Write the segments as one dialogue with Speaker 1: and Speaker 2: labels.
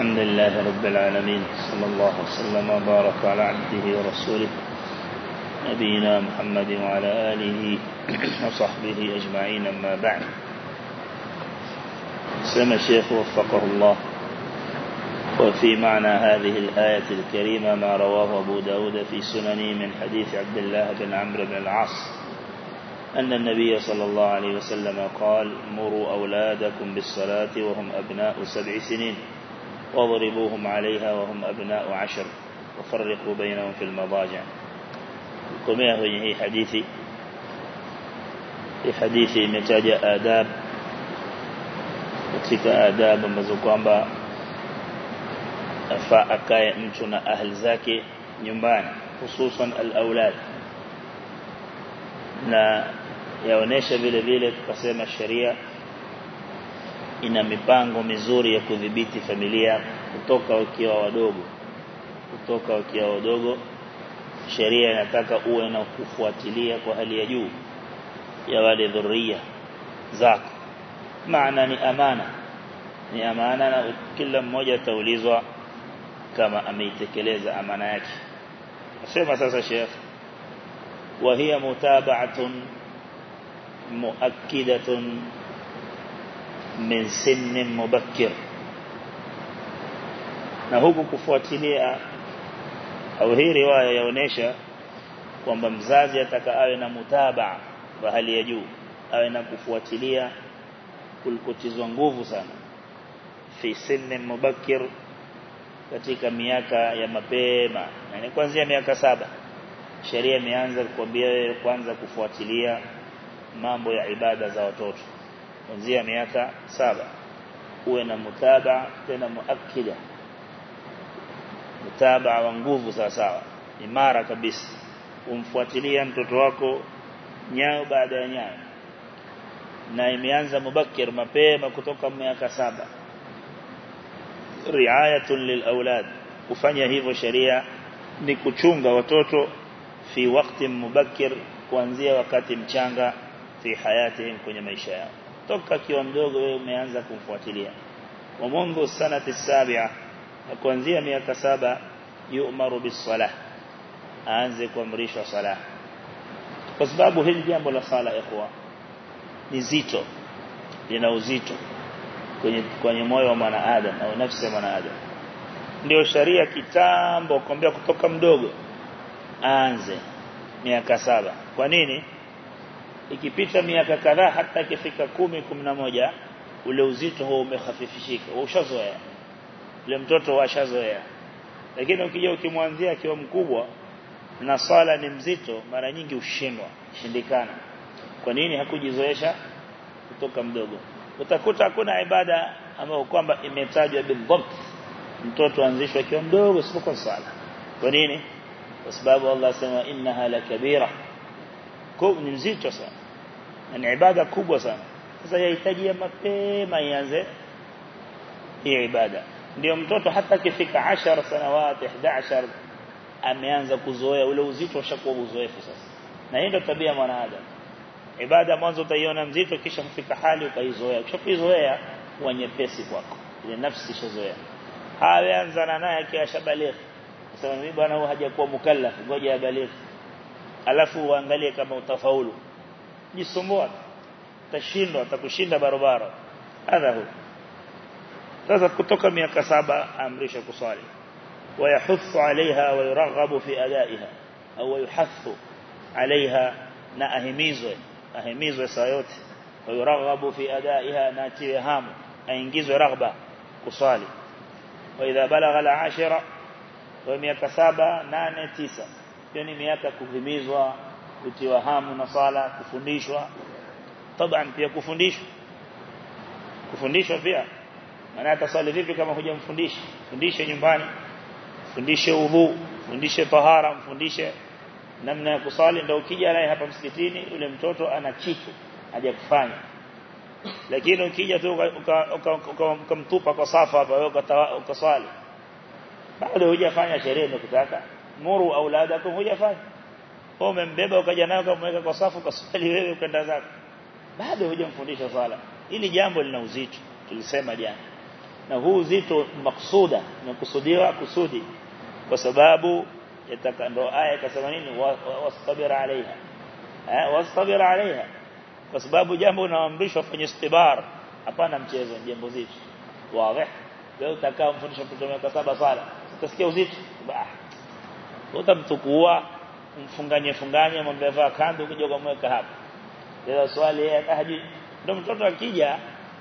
Speaker 1: الحمد لله رب العالمين صلى الله وسلم وبارك على عبده ورسوله نبينا محمد وعلى آله وصحبه أجمعين أما بعد. سمى الشيخ وفقه الله. وفي معنى هذه الآية الكريمة ما رواه أبو داود في سننه من حديث عبد الله بن عمرو بن العاص أن النبي صلى الله عليه وسلم قال مروا أولادكم بالصلاة وهم أبناء سبع سنين. واضربوهم عليها وهم أبناء عشر وفرقوا بينهم في المضاجع. كما هي حديثي. في حديثي متاجة آداب. وكيف آداب مزقوانبا فأكاية أمتنا أهل زاكي نمبان خصوصا الأولاد. لا يونيش بلبيلة قسم الشريعة. Ina mipango mizuri ya kudhibiti familia kutoka wakiwa wadogo. Kutoka wakiwa wadogo sheria inataka uwe na kufuatilia kwa hali ya juu ya wale dhuria zako. Maana ni amana. Ni amana na kila mmoja ataulizwa kama ameitekeleza amana yake. Nasema sasa Sheikh wa hiya mutaba'atun muakkidatun min sinnin mubakkir na huku kufuatilia au hii riwaya yaonesha kwamba mzazi ataka awe na mutabaa wa hali ya juu awe na kufuatilia kulikotizwa nguvu sana. Fi sinni mubakkir katika miaka ya mapema yani kuanzia miaka saba. Sheria imeanza kukwambia wewe kwanza kufuatilia mambo ya ibada za watoto kuanzia miaka saba. Uwe na mutaba tena muakkida. Mutaba wa nguvu sawa sawa. Imara kabisa. Umfuatilia mtoto wako nyao baada ya nyao. Na imeanza mubakir mapema kutoka miaka saba. Riayatun lilaulad kufanya hivyo sheria ni kuchunga watoto fi wakati mubakir kuanzia wakati mchanga fi hayatihim kwenye maisha yao toka kiwa mdogo wewe umeanza kumfuatilia. Wa mundu sanati sabia na kuanzia miaka saba yu'maru bis-salah. Aanze kuamrishwa sala kwa sababu hili jambo la sala ikhwa ni zito. Lina uzito kwenye kwenye moyo wa mwanadamu au nafsi ya mwanadamu ndio sharia kitambo kwambia kutoka mdogo aanze miaka saba. Kwa nini ikipita miaka kadhaa hata ikifika kumi kumi na moja ule uzito huo umehafifishika ushazoea. Ule mtoto washazoea. Lakini ukija ukimwanzia akiwa mkubwa na sala ni mzito mara nyingi ushindwa shindikana kwa nini? Hakujizoesha kutoka mdogo. Utakuta hakuna ibada ambayo kwamba imetajwa bidhabt mtoto anzishwa akiwa mdogo isipokuwa swala kwa nini? Kwa sababu Allah sema innaha lakabira kwa ni mzito sana ni ibada kubwa sana. Sasa yahitaji mapema ianze hii ibada. Ndio mtoto hata akifika 10 sanawati 11 ameanza kuzoea. Ule uzito ushakuwa uzoefu sasa. Na hiyo ndio tabia mwanadamu. Ibada mwanzo utaiona mzito kisha kufika hali ukaizoea ukishakuizoea huwa nyepesi kwako. Ile nafsi ishazoea. Haanza na naye akiwa shabaligh sasa mimi bwana huyu hajakuwa mukallaf ngoja abaligh alafu uangalie kama utafaulu jisumbua tashindwa atakushinda barabara hadha hu. Sasa kutoka miaka saba amrisha kuswali ويحث عليها ويرغب في أدائها أو يحث عليها نأهميزه أهميزه سايوت ويرغب في أدائها ناتيهام أينجيزه رغبة كصالي وإذا بلغ العاشرة ومياك سابة نانة تيسة يعني مياك كهميزه kutiwa hamu na sala kufundishwa. Taban pia kufundishwa. Kufundishwa pia. Maana atasali vipi kama hujamfundishi? Fundishe nyumbani. Fundishe udhu fundishe tahara. Mfundishe namna ya kusali ndio ukija naye hapa msikitini yule mtoto ana kitu hajakufanya. Lakini ukija tu ukamtupa kwa safa hapa wewe ukaswali. Bado hujafanya sherehe ndio kutaka muru auladakum hujafanya wewe umembeba ukaja nayo ukamweka kwa safu ukaswali wewe ukaenda zako bado hujamfundisha sala ili jambo lina uzito tulisema jana na huu uzito maksuda umekusudiwa kusudi kwa sababu yataka ndo aya ikasema nini wastabir alaiha eh wastabir alaiha kwa sababu jambo unaamrishwa kwenye istibar hapana mchezo jambo zito wazi leo utakaa mfundisha mtoto miaka saba sala utasikia uzito utamtukua mfunganye funganye mwambie vaa kando ukija kumweka hapa. Ndio swali yeye hajui. Ndio mtoto akija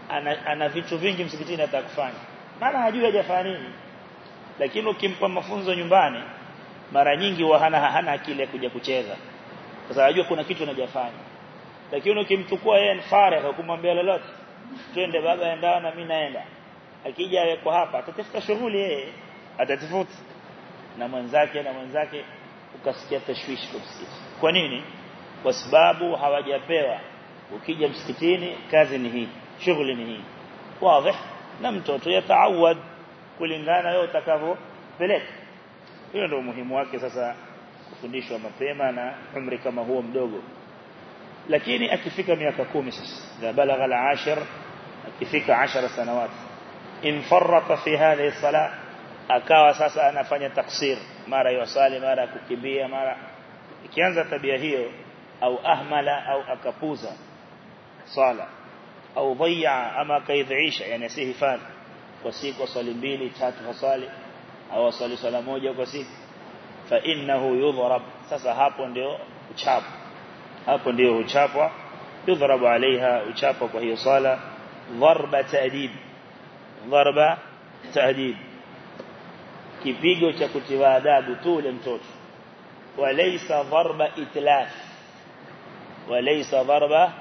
Speaker 1: ana, ana vitu vingi msikitini atakufanya. Maana hajui hajafanya nini. Lakini ukimpa mafunzo nyumbani mara nyingi hana hana akili ya kuja kucheza. Sasa hajui kuna kitu anajafanya. Lakini ukimchukua yeye ni faragha kumwambia lolote twende baba endao na mimi naenda. Akija yuko hapa atatafuta shughuli yeye atatafuta na mwenzake na mwenzake ukasikia tashwishi kwa msikiti kwa nini kwa sababu hawajapewa ukija msikitini kazi ni hii shughuli ni hii wazi na mtoto yataawad kulingana wewe utakavyopeleka hiyo ndio umuhimu wake sasa kufundishwa mapema na umri kama huo mdogo lakini akifika miaka kumi sasa la balagha al-ashir akifika 10 sanawat infarata fi hadhihi salat akawa sasa anafanya taksir mara yosali mara kukimbia mara ikianza tabia hiyo au ahmala au akapuza sala au dhayya ama akaidhiisha yani asihifadhi kwa siku swali mbili tatu hasali au swali swala moja kwa siku fa innahu yudhrab sasa hapo ndio uchapa hapo ndio uchapwa yudhrabu alaiha uchapa kwa hiyo sala dharba ta'dib dharba ta'dib kipigo cha kutiwa adabu tu ule mtoto walaysa dharba itlaf walaysa dharba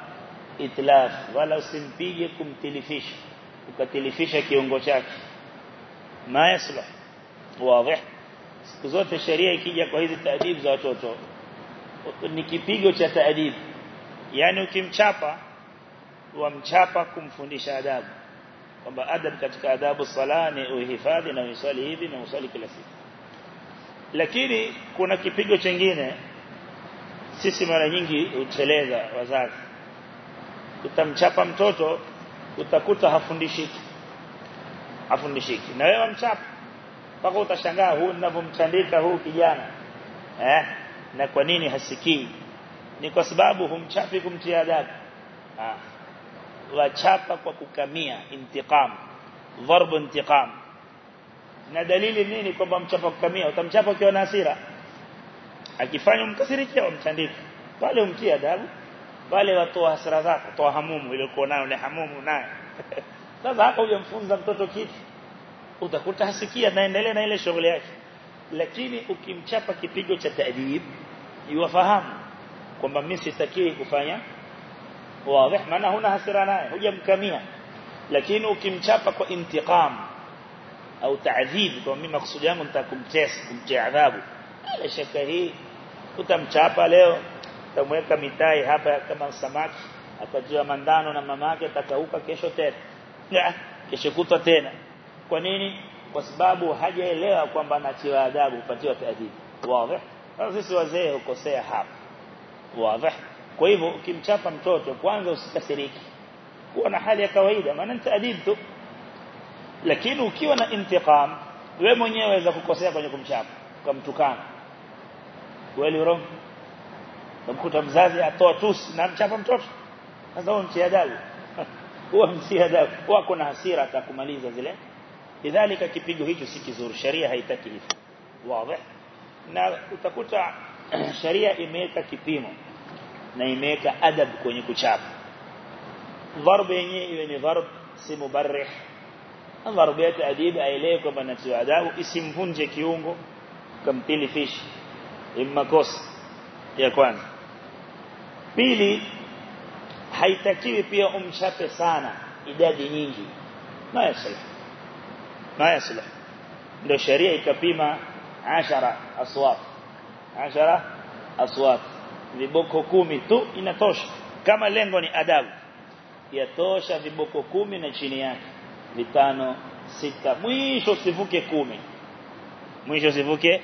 Speaker 1: itlaf wala usimpige kumtilifisha ukatilifisha kiungo chake ma yaslah wazi siku zote sheria ikija kwa hizi taadibu za watoto ni kipigo cha taadibu yani ukimchapa wamchapa kumfundisha adabu kwamba adab katika adabu sala ni uhifadhi na usali hivi na uswali kila siku. Lakini kuna kipigo chingine sisi mara nyingi huteleza wazazi. Utamchapa mtoto utakuta hafundishiki. Hafundishiki. Na wewe mchapa mpaka utashangaa huu ninavyomtandika huu kijana. Eh? Na kwa nini hasikii? Ni kwa sababu humchapi kumtia adabu. Ah wachapa kwa kukamia intiqam dharb intiqam. Na dalili nini kwamba mchapa kukamia? Utamchapa ukiwa na hasira. Akifanya mkasirikia umtandika pale umtia adabu. Pale watoa hasira zako toa hamumu ile uko nayo ni hamumu naye sasa hapo hujamfunza mtoto kitu. Utakuta hasikia naendelea na ile shughuli yake. Lakini ukimchapa kipigo cha taadib yuwafahamu kwamba mimi sitakii kufanya wazi maana huna hasira naye hujamkamia. Lakini ukimchapa kwa intiqam au taadhib kwa mimi maksudi yangu nitakumtesa kumtia adhabu. Ala shaka hii utamchapa leo utamweka mitai hapa kama samaki atajua mandano na mamake atakauka kesho tena. Kesho kutwa tena. Kwa nini? Kwa sababu hajaelewa kwamba anatiwa adhabu upatiwa taadhibu wazi. Sisi wazee hukosea hapa. Wazi kwa hivyo ukimchapa mtoto kwanza usikasiriki kuwa na hali ya kawaida maana ni taadib tu. Lakini ukiwa na intiqam wewe mwenyewe waweza kukosea kwenye kumchapa ukamtukana. Kweli wrong ukamkuta mzazi atoa tusi na mchapa mtoto. Sasa huo mtia adabu. Huwa mtia adabu. Wako na hasira atakumaliza zile. Lidhalika kipigo hicho si kizuri. Sharia haitaki hivyo. Wazi. Na utakuta sharia imeweka kipimo na imeweka adab kwenye kuchapa dharb yenyewe iwe ni dharb si mubarrih dharb ya taadib aelewe kwamba natiwa adabu isimvunje kiungo kampili fish imma kosa ya kwanza pili haitakiwi pia umchape sana idadi nyingi ma yaslah ma yaslah ndio sharia ikapima 10 aswat 10 aswat viboko kumi tu inatosha kama lengo ni adabu yatosha viboko kumi na chini yake vitano sita mwisho sivuke kumi mwisho sivuke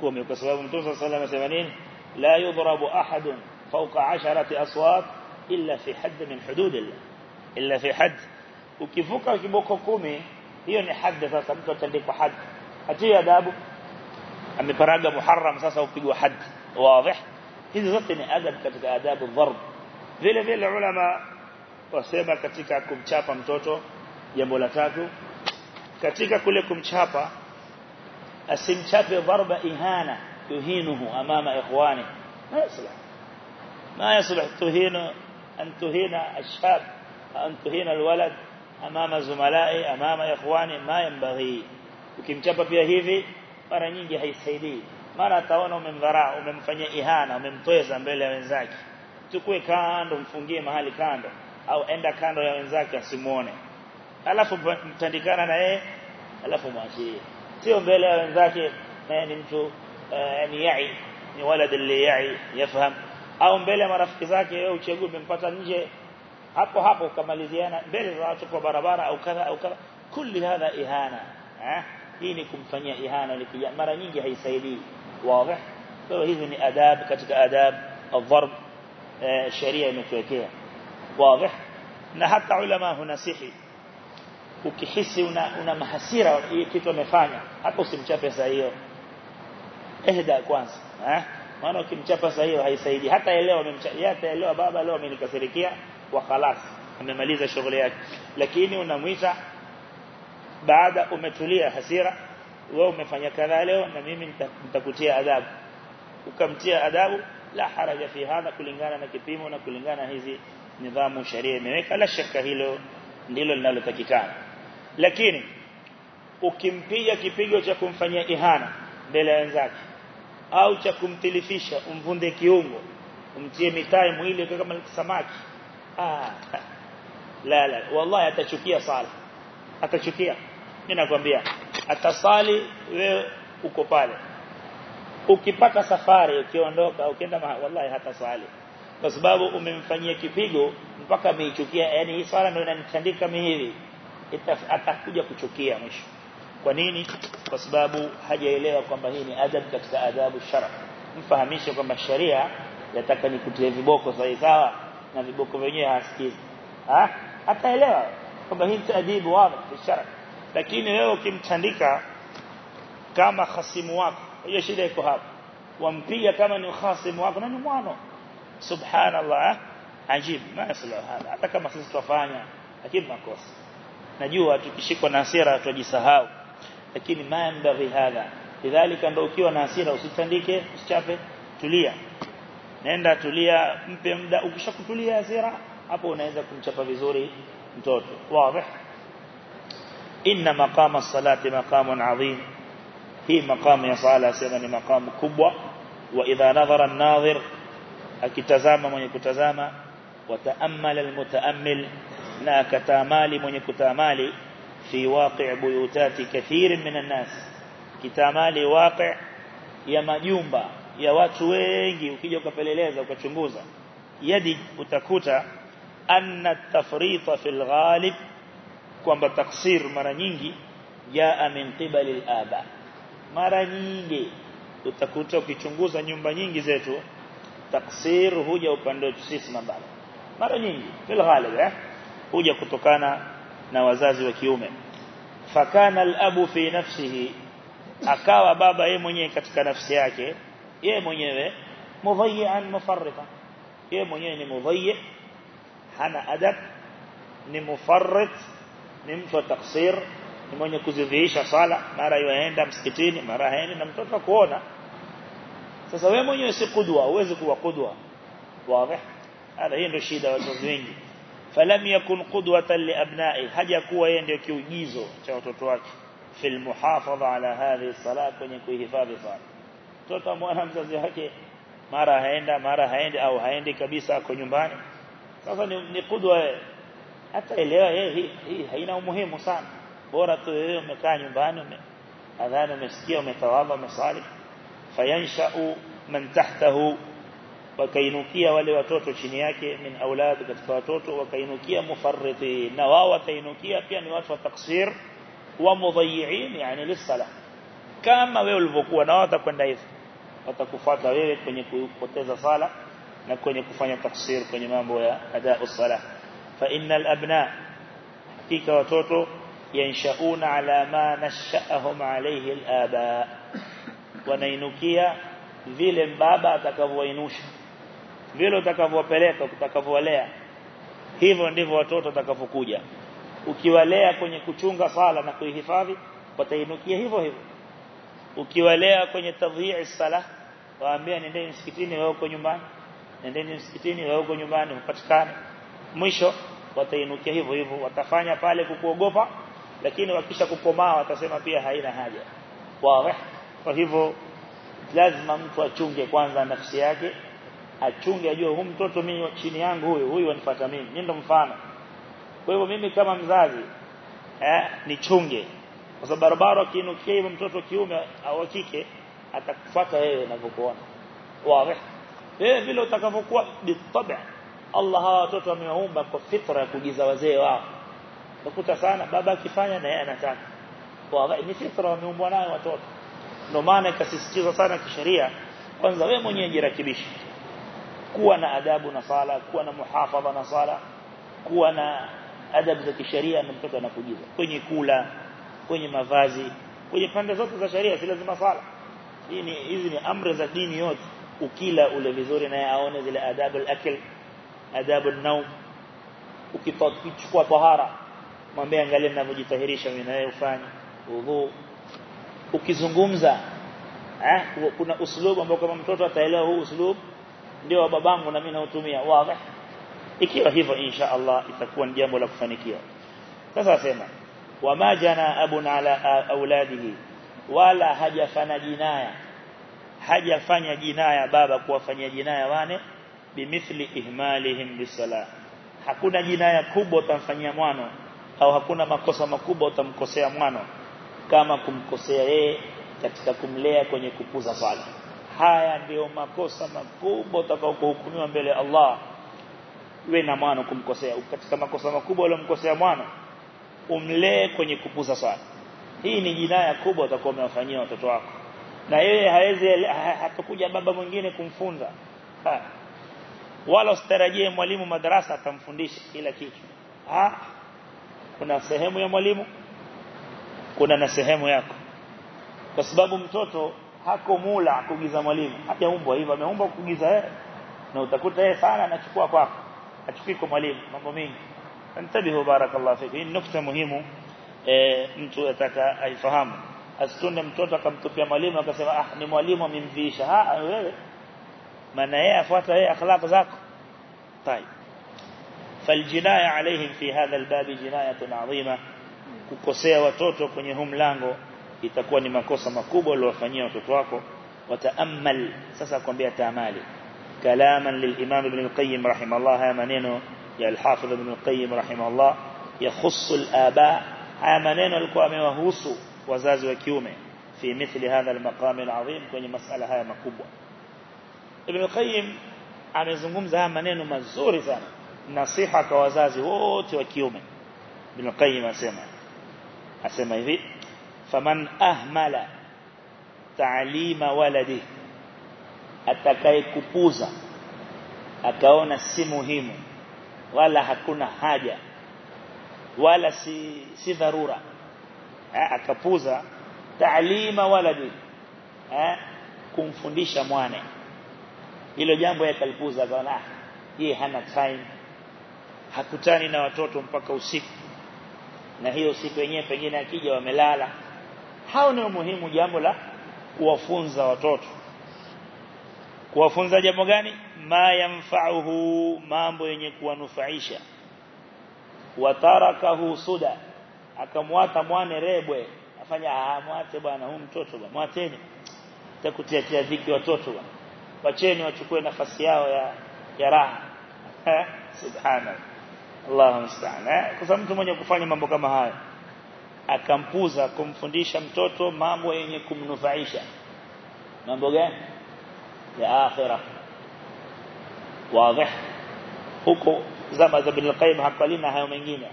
Speaker 1: kumi kwa sababu mtume صلى الله عليه وسلم la yudrabu ahadun fawqa 10 aswat illa fi hadd min hududillah illa fi hadd ukivuka kiboko kumi hiyo ni haddi sasa mtu atandikwa haddi atie adabu ameparaga muharram sasa upigwa haddi wazi hizi zote ni adab katika adabu dharb vile vile ulama wasema katika kumchapa mtoto jambo la tatu katika kule kumchapa asimchape dharba ihana tuhinuhu amama ikhwani ma yaslah ma yaslah tuhinu an tuhina ashab an tuhina alwalad amama zumalai amama ikhwani ma yanbaghi ukimchapa pia hivi mara nyingi haisaidii mara ataona umemdharau umemfanyia ihana umemtweza mbele ya wenzake. Chukue kando mfungie mahali kando au enda kando ya wenzake asimuone. Alafu mtandikana na yeye alafu mwachie. Sio mbele ya wenzake naye ni mtu ni yai ni walad li yai yafaham au mbele ya marafiki zake wewe uchague umempata nje. Hapo hapo ukamaliziana mbele za watu kwa barabara au kadha au kadha. Kulli hadha ihana eh? Hii ni kumfanyia ihana ni mara nyingi haisaidii واضح؟ فهذه من آداب كتك آداب الضرب آه، الشريعة المتوكية واضح؟ نا حتى علماء هنا سيحي وكحسي هنا محسيرة كيف مفانا حتى سمتشاف يسايير إهدى كوانس. وأنا كمتشاف يسايير هاي سيدي. حتى يلوى من مشا... يأتى يلوى بابا لوى من الكسيريكية وخلاص. من مليزة شغلية لكيني ونمويزة بعد أمتولية حسيرة. Wewe umefanya kadha leo na mimi nitakutia adhabu. Ukamtia adhabu la haraja fi hadha kulingana na kipimo na kulingana hizi nidhamu sharia imeweka. La shaka hilo ndilo linalotakikana. Lakini ukimpiga kipigo cha kumfanyia ihana mbele ya wenzake au cha kumtilifisha umvunde kiungo umtie mitai mwili kama samaki ah la la wallahi atachukia sala atachukia. Mimi nakwambia atasali wewe uko pale. Ukipata safari ukiondoka ukienda wallahi hata swali kwa sababu umemfanyia kipigo mpaka ameichukia. Yani hii swala ndio inanitandika mimi hivi. Atakuja kuchukia mwisho. Kwa nini? Kwa sababu hajaelewa kwamba hii ni adab katika adabu shara. Mfahamishe kwamba sharia yataka nikutie viboko sawa sawa na viboko wenyewe hasikizi ah ataelewa kwamba hii ni adibu wazi shara lakini wewe ukimtandika kama khasimu wako hiyo shida iko hapo wampiga kama ni khasimu wako na ni mwano. Subhanallah ajib ma hapa hata kama sisi tufanya lakini makosa. Najua tukishikwa na hasira tujisahau lakini ma yambaghi hadha? Lidhalika ndio ukiwa na hasira usitandike usichape. Tulia. Nenda tulia mpe muda. Ukishakutulia hasira hapo unaweza kumchapa vizuri mtoto. Wazi إن مقام الصلاة مقام عظيم. هي مقام يصالة سيما مقام كبوة. وإذا نظر الناظر أكتزام من يكتزام وتأمل المتأمل لا كتامال من يكتامال في واقع بيوتات كثير من الناس كتامال واقع ya majumba يا watu wengi. ukija ukapeleleza ukachunguza yadi utakuta anna tafrita fil ghalib kwamba taksir mara nyingi jaa min qibali al-aba mara nyingi utakuta ukichunguza nyumba nyingi zetu taksir huja upande wetu sisi mababa mara nyingi fil ghalib eh huja kutokana na wazazi wa kiume fakana al-abu fi nafsihi akawa baba yeye mwenyewe katika nafsi yake yeye mwenyewe mudhayyan mufarrita yeye mwenyewe ni mudhayyi hana adab ni mufarrit ni mtu ataksir ni mwenye kuzidhiisha sala mara yaenda msikitini mara haendi na mtoto kuona sasa wewe mwenyewe si kudwa uweze kuwa kudwa. Wazi. Hada hiyo ndio shida watu wengi. Falam yakun qudwatan li abna'i haja kuwa yeye ndio kiujizo cha watoto wake. Fil muhafadha ala hadhihi salat kwenye kuhifadhi sala mtoto amwona mzazi wake mara haenda mara haendi au haendi kabisa kwa nyumbani. Sasa ni, ni kudwa hata elewa yeye hii, haina umuhimu sana bora tu wewe umekaa nyumbani adhana umesikia umetawadha umesali fayanshau man tahtahu wakainukia wale watoto chini yake min aulad katika watoto wakainukia mufarriti na wao watainukia pia ni watu wa taksir wa mudayyi'in yani lisala kama wewe ulivyokuwa na wao watakwenda hivyo watakufuata wewe kwenye kupoteza sala na kwenye kufanya taksir kwenye mambo ya adau sala fa innal abna hakika watoto yanshauna ala ma nashahum alayhi alaba. Wanainukia vile baba atakavyoinusha vile utakavyowapeleka utakavyowalea hivyo ndivyo watoto watakavyokuja. Ukiwalea kwenye kuchunga sala na kuihifadhi watainukia hivyo hivyo. Ukiwalea kwenye tadhi'i sala waambia nendeni msikitini wewe uko nyumbani. Nendeni msikitini wewe uko nyumbani upatikane mwisho watainukia hivyo hivyo. Watafanya pale kukuogopa lakini wakisha kukomaa watasema pia haina haja. Wawe. Kwa hivyo lazima mtu achunge kwanza nafsi yake achunge ajue huyu mtoto mimi chini yangu huyu huyu anifuata mimi mimi ndo mfano. Kwa hivyo mimi kama mzazi eh nichunge. Kwa sababu barabara akiinukia hivyo mtoto kiume au kike atakufuata wewe unavyokuona wawe. Wewe vile utakavyokuwa bitabi Allah hawa watoto wamewaumba kwa fitra ya kujiza wazee wao. Ukuta sana baba akifanya na yeye anataka. Kwa ni fitra wameumbwa nayo watoto. Ndio maana ikasisitizwa sana kisheria kwanza wewe mwenyewe jirakibishe kuwa na adabu na sala kuwa na muhafadha na sala kuwa na adabu za kisheria na mtoto anakujiza kwenye kula kwenye mavazi kwenye pande zote za sheria si lazima sala. Hii ni hizi ni amri za dini yote. Ukila ule vizuri na aone zile adabu al-akl adabu an-nawm. Ukichukua tahara mwambie angalia ninavyojitahirisha mimi na wewe ufanye udhu ukizungumza eh kuna uslubu ambao kama mtoto ataelewa huu uslubu ndio wa babangu na mimi nautumia. Wazi. Ikiwa hivyo insha Allah itakuwa ni jambo la kufanikiwa. Sasa sema wama jana abun ala auladihi wala hajafanya jinaya hajafanya jinaya baba kuwafanyia jinaya wane bimithli ihmalihim bisala hakuna jinaya kubwa utamfanyia mwana au hakuna makosa makubwa utamkosea mwana kama kumkosea yeye katika kumlea kwenye kupuza sala haya ndio makosa makubwa utakaokuhukumiwa mbele Allah. We na mwana kumkosea. Katika makosa makubwa uliyomkosea mwana umlee kwenye kupuza sala hii ni jinaya kubwa utakuwa umewafanyia watoto wako. Na yeye hawezi hatakuja baba mwingine kumfunza. Ha. Wala usitarajie mwalimu madarasa atamfundisha kila kitu. Ah kuna sehemu ya mwalimu kuna na sehemu yako. Kwa sababu mtoto hako mula kugiza mwalimu. Hajaumbwa hivyo ameumbwa kugiza yeye. Na utakuta yeye sana anachukua kwako. Achukui kwa mwalimu mambo mengi antabihu barakallahu fiki hii nukta muhimu e, mtu ataka aifahamu. Asitunde mtoto akamtupia mwalimu akasema ah ni mwalimu amemvisha ah wewe من يأفوت هي أخلاق ذاك طيب. فالجناية عليهم في هذا الباب جناية عظيمة. كوكوسيا وتوتو كنهم لانغو يتكون مكوسا مكوبا لوفنيا وتتواكو وتأمل سسكم بها تأمالي كلاما للإمام ابن القيم رحمه الله يا منينو يا الحافظ ابن القيم رحمه الله يخص الآباء يا منينو القوام وهوسو وزاز وكيومي في مثل هذا المقام العظيم كوني مسألة هاي مكوبا ibn al-qayyim amezungumza haya maneno mazuri sana nasiha kwa wazazi wote wa kiume ibn al-qayyim asema asema hivi faman ahmala ta'lima waladi atakaye kupuza akaona si muhimu wala hakuna haja wala si si dharura akapuza ta'lima waladi eh kumfundisha mwane hilo jambo yakalipuza akaona yeye hana time. Hakutani na watoto mpaka usiku. Na hiyo siku yenyewe pengine akija wamelala. Hao ni muhimu jambo la kuwafunza watoto. Kuwafunza jambo gani? Ma yamfa'uhu mambo yenye kuwanufaisha. Watarakahu suda. Akamwata mwane rebwe. Afanya ah mwate bwana huyu mtoto bwana mwateni. Takutia tia dhiki watoto bwana wacheni wachukue nafasi yao ya ya raha. Subhana Allahu musta'an. Kwa sababu mtu mwenye kufanya mambo kama haya akampuza kumfundisha mtoto mambo yenye kumnufaisha. Mambo gani? Ya akhirah. Wazi. Huko zama za bil qayyim hakalina hayo mengine.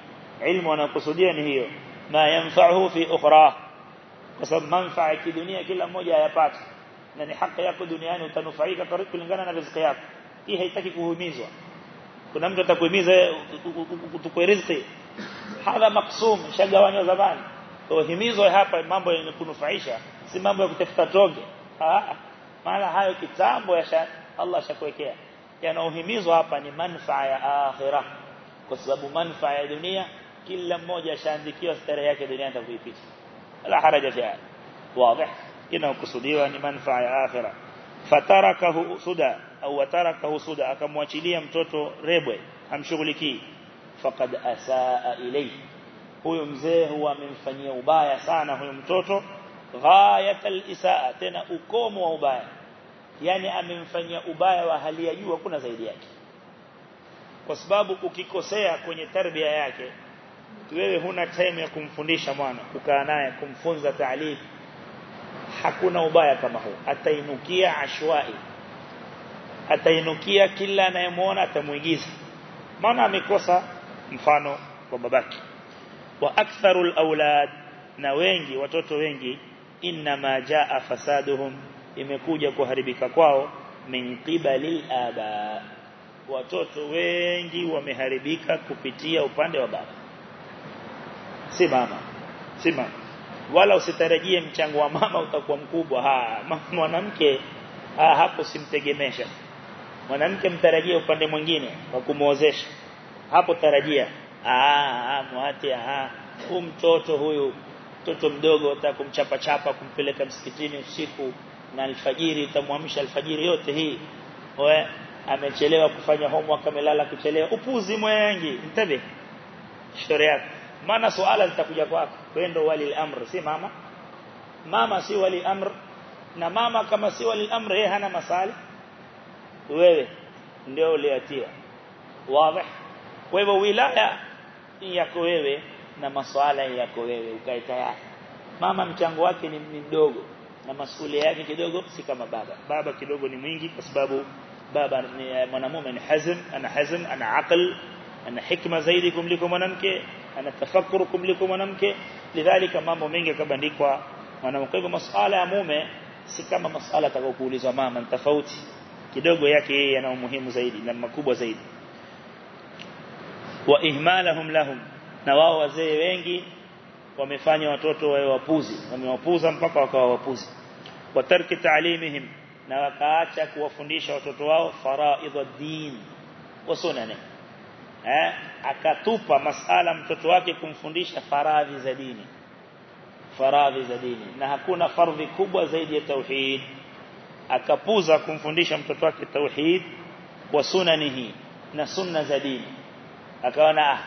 Speaker 1: Ilmu anakusudia ni hiyo. Ma yanfa'uhu fi ukhra. Kwa sababu manfaa kidunia kila mmoja hayapata na ni haki yako duniani utanufaika kulingana na riziki yako hii haitaki kuhimizwa kuna mtu atakuhimiza utukue riziki hadha maksum shagawanywa zamani kwa himizo hapa mambo yenye kunufaisha si mambo ya kutafuta toge ah maana hayo kitambo ya Allah shakuwekea yanaohimizwa hapa ni manufaa ya akhirah kwa sababu manufaa ya dunia kila mmoja ashaandikiwa starehe yake duniani atakuipita la haraja fi wazi inakusudiwa ni manufaa ya akhira. Fatarakahu suda au watarakahu suda akamwachilia mtoto rebwe hamshughulikii. Faqad asaa ilayhi. Huyo mzee huwa amemfanyia ubaya sana huyo mtoto. Ghayat al-isaa tena ukomo wa ubaya. Yani amemfanyia ubaya wa hali ya juu hakuna zaidi yake. Kwa sababu ukikosea kwenye tarbia yake wewe huna time ya kumfundisha mwana kukaa naye kumfunza taalimu hakuna ubaya kama huu. Atainukia ashwai. Atainukia kila anayemwona atamuigiza maana amekosa mfano wa babaki wa aktharul aulad na wengi watoto wengi inma jaa fasaduhum imekuja kuharibika kwao min qibali aba watoto wengi wameharibika kupitia upande wa baba. Si mama. Si mama wala usitarajie mchango wa mama utakuwa mkubwa. Ha mwanamke ha, hapo simtegemesha. Mwanamke mtarajie upande mwingine wa kumuozesha. Hapo tarajia. Ah muati ah huyu mtoto huyu mtoto mdogo utakumchapa chapa kumpeleka msikitini usiku na alfajiri utamwamsha alfajiri yote hii. We amechelewa kufanya homework amelala kuchelewa. Upuzi mwingi mtabe shauri yako maana swala litakuja kwako wendo wali amr si mama mama si wali amr na mama kama si wali amr yeye hana masali wewe ndio uliatiwa wazi kwa hivyo wilaya yako wewe na maswala yako wewe ukae tayari mama mchango wake ni mdogo na masuala yake kidogo si kama baba baba kidogo ni mwingi kwa sababu baba ni mwanamume ni hazm ana hazm ana aql ana hikma zaidi kumliko mwanamke ana tafakuru kumliko mwanamke. Lidhalika mambo mengi yakabandikwa mwanamke. Kwa masuala ya mume si kama masuala atakayokuulizwa mama ni tofauti. Kidogo yake yeye yana umuhimu zaidi na makubwa zaidi. Wa ihmalahum lahum na wao wazee wengi wamefanya watoto wawe wapuzi wamewapuza mpaka wakawa wapuzi. Wa tarki taalimihim na wakaacha kuwafundisha watoto wao faraidha din wa sunane eh akatupa masala mtoto wake kumfundisha faradhi za dini faradhi za dini na hakuna fardhi kubwa zaidi ya tauhid akapuza kumfundisha mtoto wake tauhid wa sunanihi na sunna za dini akaona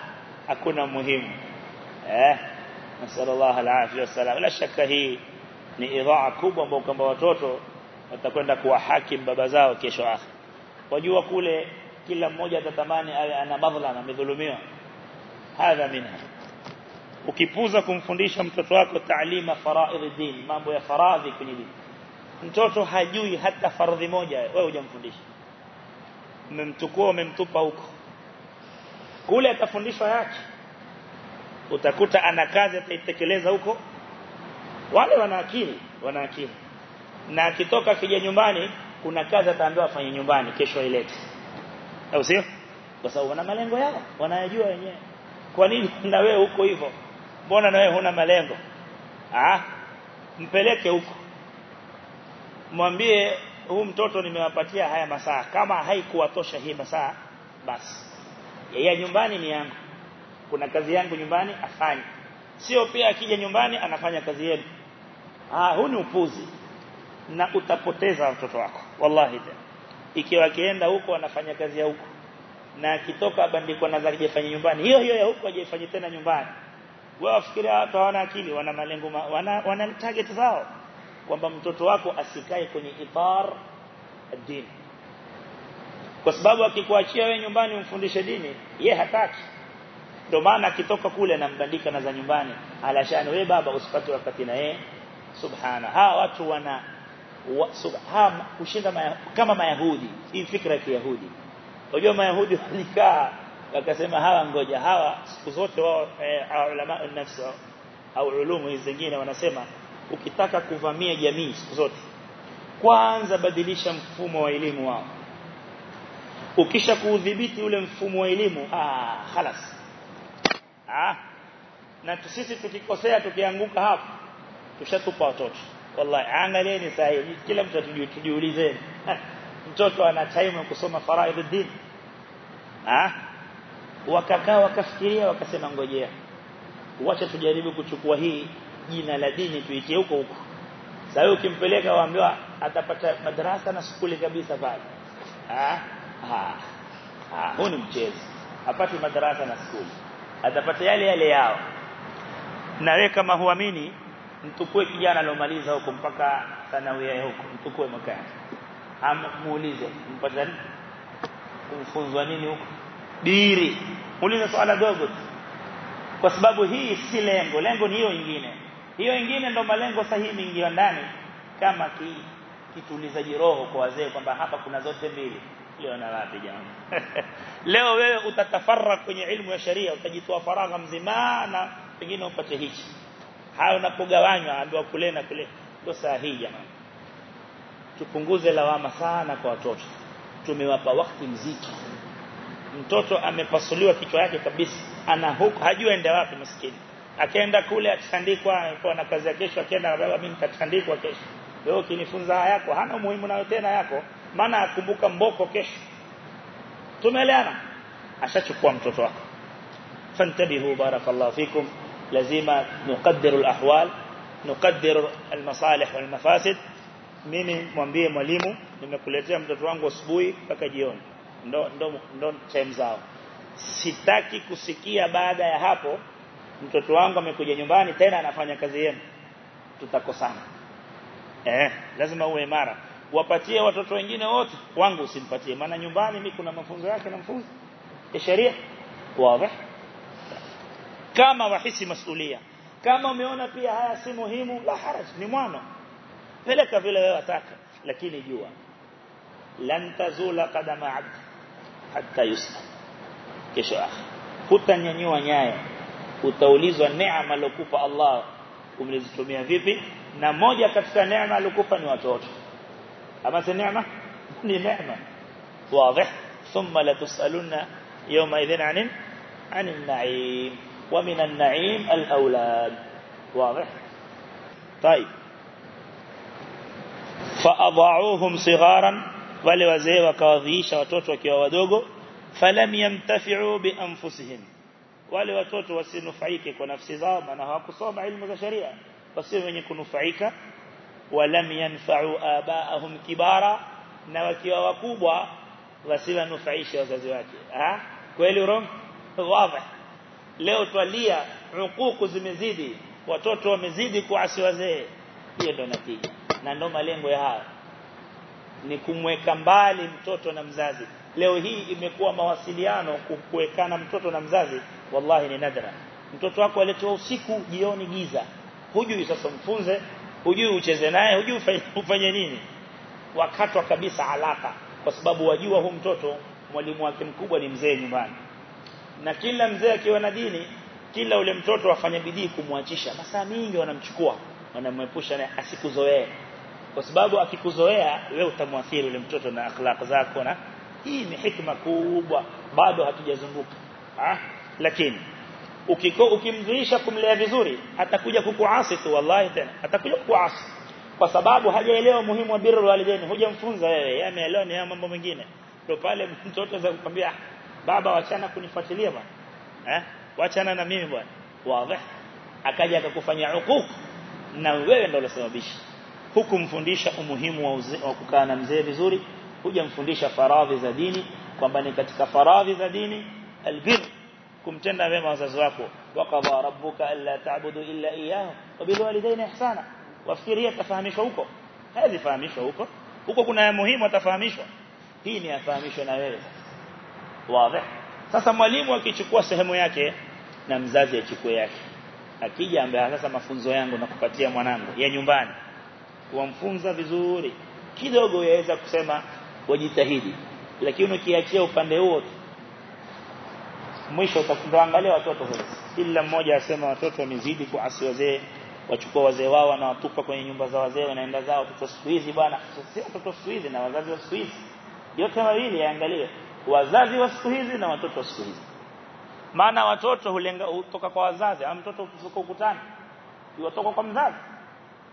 Speaker 1: hakuna muhimu eh nasallallahu alaihi wasallam la shaka hii ni idhaa kubwa ambayo kwamba watoto watakwenda kuwa hakim baba zao kesho akhir wajua kule kila mmoja atatamani ana madhlama amedhulumiwa. Hadha minha. Ukipuza kumfundisha mtoto wako taalima faraidhi din mambo ya faradhi kwenye dini mtoto hajui hata faradhi moja wewe hujamfundisha. Umemtukua umemtupa huko. Kule atafundishwa yake. Utakuta ana kazi ataitekeleza huko. Wale wana akili wana akili. Na akitoka kija nyumbani kuna kazi ataambiwa afanye nyumbani kesho ilete au sio kwa sababu wana malengo yao wanayajua wenyewe kwa nini na wewe huko hivyo mbona na wewe huna malengo. Ah mpeleke huko mwambie huu mtoto nimewapatia haya masaa kama haikuwatosha hii masaa basi yeye nyumbani ni yangu kuna kazi yangu nyumbani afanye sio pia akija nyumbani anafanya kazi yenu ah huu ni upuzi na utapoteza mtoto wako wallahi ikiwa akienda huko anafanya kazi ya huko. Na akitoka bandikwa na zake afanye nyumbani. Hiyo hiyo ya huko ajifanye tena nyumbani. Wao wafikiria watu hawana akili wana malengo wana wana target zao. Kwamba mtoto wako asikae kwenye itar dini kwa sababu akikuachia wewe nyumbani umfundishe dini ye hataki. Ndio maana akitoka kule anambandika na za nyumbani. Alashani wewe baba usipate wakati na yeye. Subhana. Hawa watu wana wa, subhana kushinda maya, kama mayahudi hii fikra ya kiyahudi unajua mayahudi walikaa wakasema hawa ngoja hawa siku zote wao eh, ulama nafsi au ulumu hizi zingine wanasema ukitaka kuvamia jamii siku zote kwanza badilisha mfumo wa elimu wao ukisha kuudhibiti ule mfumo wa elimu ah خلاص ah na sisi tukikosea tukianguka hapo tushatupa watoto wallahi angalieni sahi kila mtu tujiulize mtoto ana time ya kusoma faraiduddin ah wakakaa wakafikiria wakasema ngojea. Wacha tujaribu kuchukua hii jina la dini tuitie huko huko. Sasa ukimpeleka waambiwa atapata madrasa na shule kabisa pale. Ah ah huu ni mchezo. Apate madrasa na shule atapata yale yale yao. Na wewe kama huamini mtukue kijana alomaliza huko mpaka sanawia huko. Mtukue mwakani ama muulize. Mpata kumfunzwa nini huko? Diri. Muulize swala dogo kwa sababu hii si lengo. Lengo ni hiyo nyingine hiyo nyingine ndo malengo sahihi mingiwa ndani kama ki, kitulizaji roho kwa wazee kwamba hapa kuna zote mbili. Leo na wapi jamani? Leo wewe utatafarra kwenye ilmu ya sharia utajitoa faragha mzima na pengine upate hichi hayo unapogawanywa ambiwa kule na kule. Ndio sahihi jamani. Tupunguze lawama sana kwa watoto. Tumewapa wakati mziki mtoto amepasuliwa kichwa yake kabisa. Ana huko hajui aende wapi maskini. Akaenda kule akitandikwa kwa na kazi ya kesho akaenda baba mimi nitatandikwa kesho. Wewe ukinifunza yako hana umuhimu nayo tena yako. Maana akumbuka mboko kesho. Tumeelewana? Ashachukua mtoto wako. Fantabihu barakallahu fikum lazima نقدر alahwal نقدر almasalih walmafasid mimi mwambie mwalimu nimekuletea mtoto wangu asubuhi mpaka jioni ndo ndo ndo time zao sitaki kusikia baada ya hapo mtoto wangu amekuja nyumbani tena anafanya kazi yenu tutakosana eh lazima uwe imara wapatie watoto wengine wote wangu usimpatie maana nyumbani mimi kuna mafunzo yake na mfunzo ya sheria wazi kama wahisi masulia kama umeona pia haya si muhimu la haraj ni mwana peleka vile wewe wataka lakini jua lan tazula qadama abd hatta yusna kesho akhir hutanyanyua nyaya utaulizwa neema alokupa Allah umelizitumia vipi na moja katika neema alokupa ni watoto ama si neema ni neema واضح ثم لتسالون يومئذ عن عن النعيم ومن النعيم الأولاد. واضح؟ طيب. فأضعوهم صغارا ولوزي وكاذيش وطوت وكي ودوغو فلم ينتفعوا بأنفسهم. ولوطوت وسنفعيك ونفسي ظاما نهاك صوب علم الشريع يكون ونفعيك ولم ينفعوا آباءهم كبارا نوكي وكوبا وسنفعيش وززواتي ها؟ كويل رم واضح. Leo twalia hukuku zimezidi. Watoto wamezidi kuasi wazee. Hiyo ndo natija. Na ndo malengo ya haya ni kumweka mbali mtoto na mzazi. Leo hii imekuwa mawasiliano kuwekana mtoto na mzazi. Wallahi ni nadra. Mtoto wako aletwa usiku jioni giza. Hujui sasa mfunze hujui ucheze naye hujui ufanye nini. Wakatwa kabisa alaka kwa sababu wajua huu mtoto mwalimu wake mkubwa ni mzee nyumbani na kila mzee akiwa na dini kila ule mtoto afanye bidii kumwachisha. Masaa mingi wanamchukua wanamwepusha na asikuzoee. Kwa sababu akikuzoea wewe utamwathiri ule mtoto na akhlaq zako na hii ni hikma kubwa. Bado hatujazunguka ah lakini ukiko ukimzuisha kumlea vizuri atakuja kukuasi tu wallahi tena. Atakuja kukuasi. Kwa sababu hajaelewa muhimu wa birru walidaini. Hujamfunza wewe. Yeye ameelewa ni mambo mengine. Ndio pale mtoto za kukwambia baba wachana kunifuatilia bwana eh wachana na mimi bwana wazi akaja akakufanya hukuku na wewe ndio ulisababisha hukumfundisha umuhimu wa, uze, wa kukaa na mzee vizuri hujamfundisha faradhi za dini kwamba ni katika faradhi za dini albir kumtenda wema wazazi wako waqadha rabbuka alla ta'budu illa iyyahu wa bil walidayni ihsana wafikiria tafahamishwa huko hizi fahamishwa huko huko kuna muhimu atafahamishwa hii ni afahamishwa na wewe wazi. Sasa mwalimu akichukua sehemu yake na mzazi achukue yake. Akija ambaye sasa mafunzo yangu na kupatia mwanangu ya nyumbani. Wamfunza vizuri. Kidogo yaweza kusema wajitahidi. Lakini ukiachia upande huo mwisho utaangalia watoto sasa kila mmoja asema watoto wamezidi kwa kuasi wazee wachukua wazee wao na watupa kwenye nyumba za wazee wanaenda zao. Watoto siku hizi bwana sio watoto siku hizi na wazazi wa siku hizi. Yote mawili yaangalie wazazi wa siku hizi na watoto wa siku hizi. Maana watoto hulenga kutoka kwa wazazi ama mtoto kutoka ukutani. Yotoka kwa mzazi.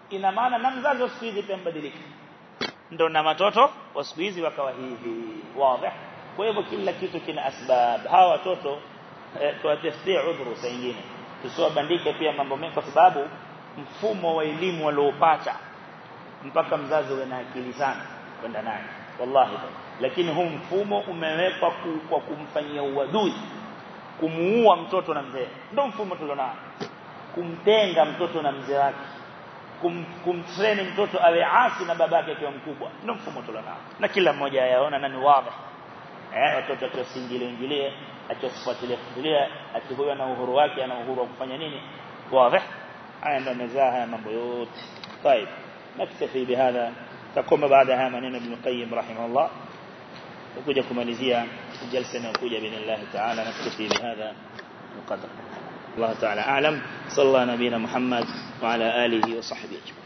Speaker 1: Ina maana na mzazi wa siku hizi pia mbadilika ndio na watoto wa siku hizi wakawa hivi. Wazi. Kwa hivyo kila kitu kina asbab. Hawa watoto eh, udhuru saingine tusiwabandike pia mambo mengi kwa sababu mfumo wa elimu waliopata mpaka mzazi uwe na akili sana kwenda naye wallahi lakini huu mfumo umewekwa kwa kumfanyia uadui kumuua mtoto na mzee ndio mfumo tulionao kumtenga mtoto na mzee wake kum, kumtrain mtoto awe asi na babake akiwa mkubwa ndio mfumo tulionao na kila mmoja ayaona na ni wazi eh watoto tusingilie ingilie atufuatilie fuatilia ati huyo ana uhuru wake ana uhuru wa kufanya nini wazi haya ndio mezaa haya mambo yote طيب نكتفي بهذا تقوم بعدها منين ابن القيم رحمه الله وكوجا kumalizia jalsa inayokuja باذن تعالى نكتفي بهذا القدر الله تعالى اعلم صلى الله نبينا محمد وعلى اله وصحبه اجمعين